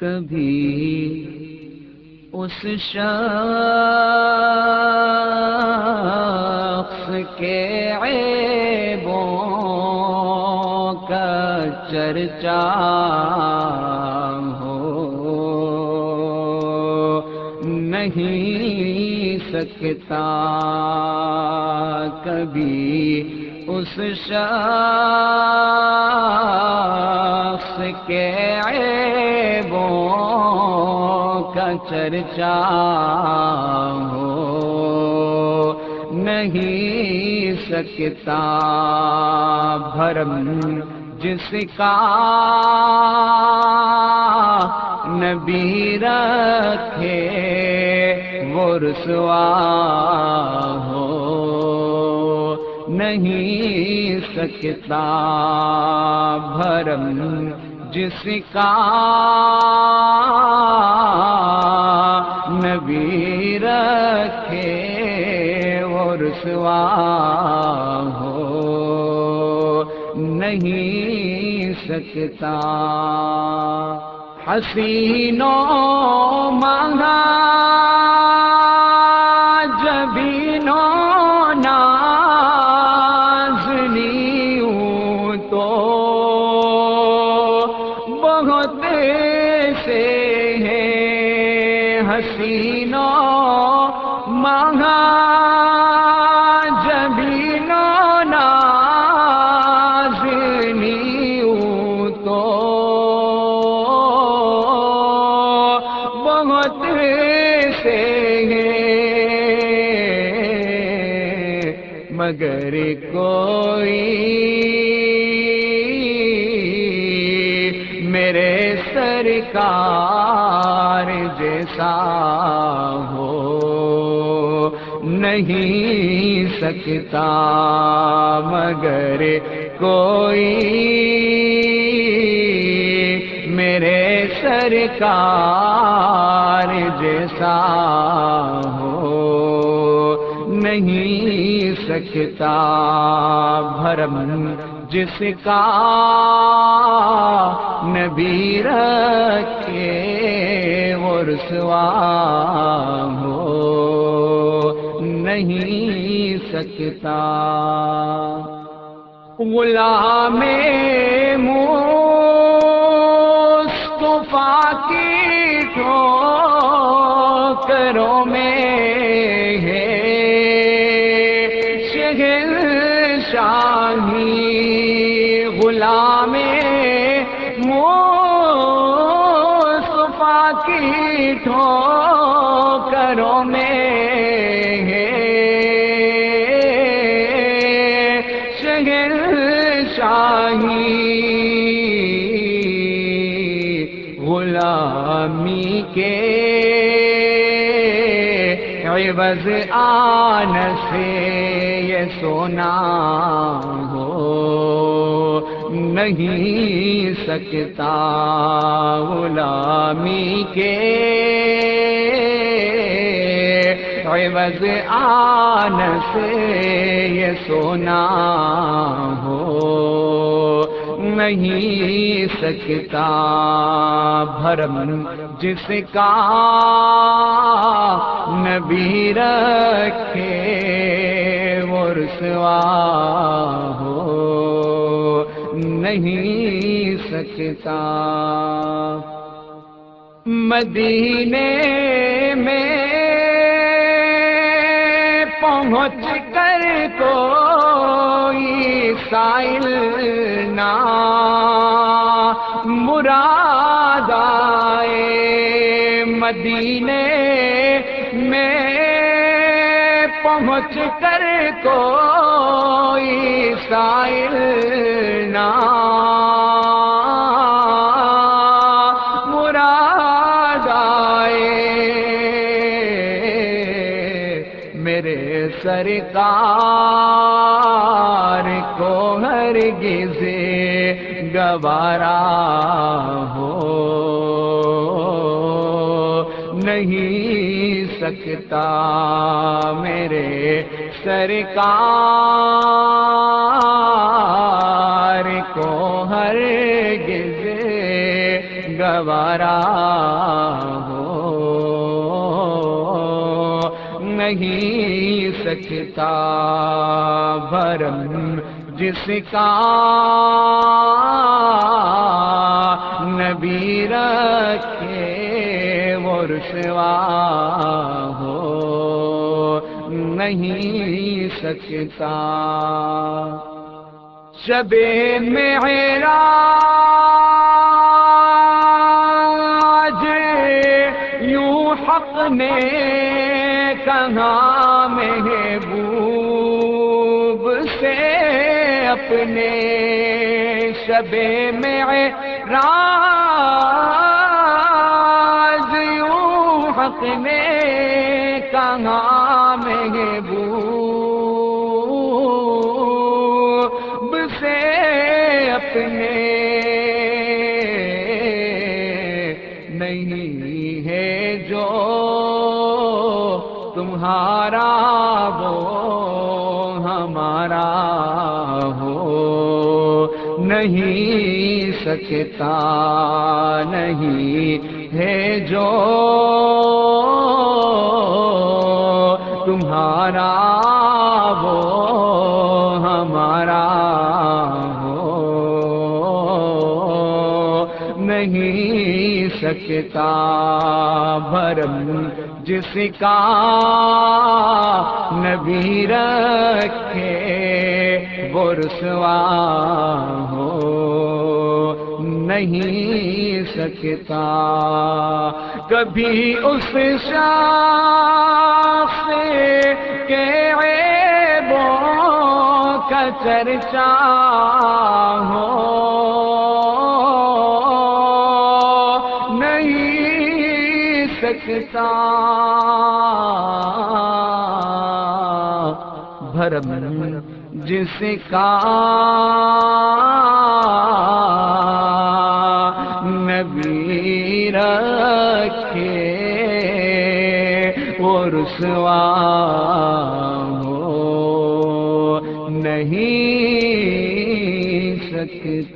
کبھی اس شخص کے عیبوں کا چرچا ہو نہیں سکتا کبھی اس شخص کے کا چرچا ہو، نہیں سکتا بھرم جس کا نبی رکھے وہ رسوا ہو، نہیں سکتا بھرم جس کا نبی رکھے وہ رسوا ہو نہیں سکتا۔ حسینوں مانگا جبینوں ہیں حسینوں مانگا جبینوں نازنیوں تو بہت سے ہیں مگر کوئی میرے سرکار ہو نہیں سکتا مگر کوئی میرے سرکار جیسا ہو نہیں سکتا بھرم جس کا نبی رکھے رسوا ہو نہیں سکتا۔ غلام میں ٹھوکروں میں ہے۔ شہر شاہی، غلامی کے عوض آن سے یہ سونا ہو نہیں سکتا۔ غلامی کے عوض آن سے یہ سونا ہو، نہیں سکتا بھرم جس کا نبی رکھے وہ رسوا ہو، نہیں سکتا۔ مدینے میں پہنچ کر کوئی سائل نہ مراد آئے مدینے میں پہنچ کر کوئی سائل نہ سرکار کو ہر گزے گوارا ہو نہیں سکتا میرے سرکار کو ہر گزے گوارا ہو نہیں سکتا بھرم جس کا نبی رکھے وہ رسوا ہو نہیں سکتا شب میرا یوں حق نے کہاں محبوب اپنے شب میں راز یوں حق نے کہاں محبوب سے اپنے نہیں ہے جو تمہارا وہ نہیں سکتا نہیں ہے جو تمہارا وہ ہمارا ہو نہیں سکتا بھرم جس کا نبی رکھے وہ رسوا ہو نہیں سکتا۔ کبھی اس شاخ کے کا چرچا ہو۔ نہیں سکتا۔ بھرم جس کا نبی رکھے وہ رسوا ہو نہیں سکتا۔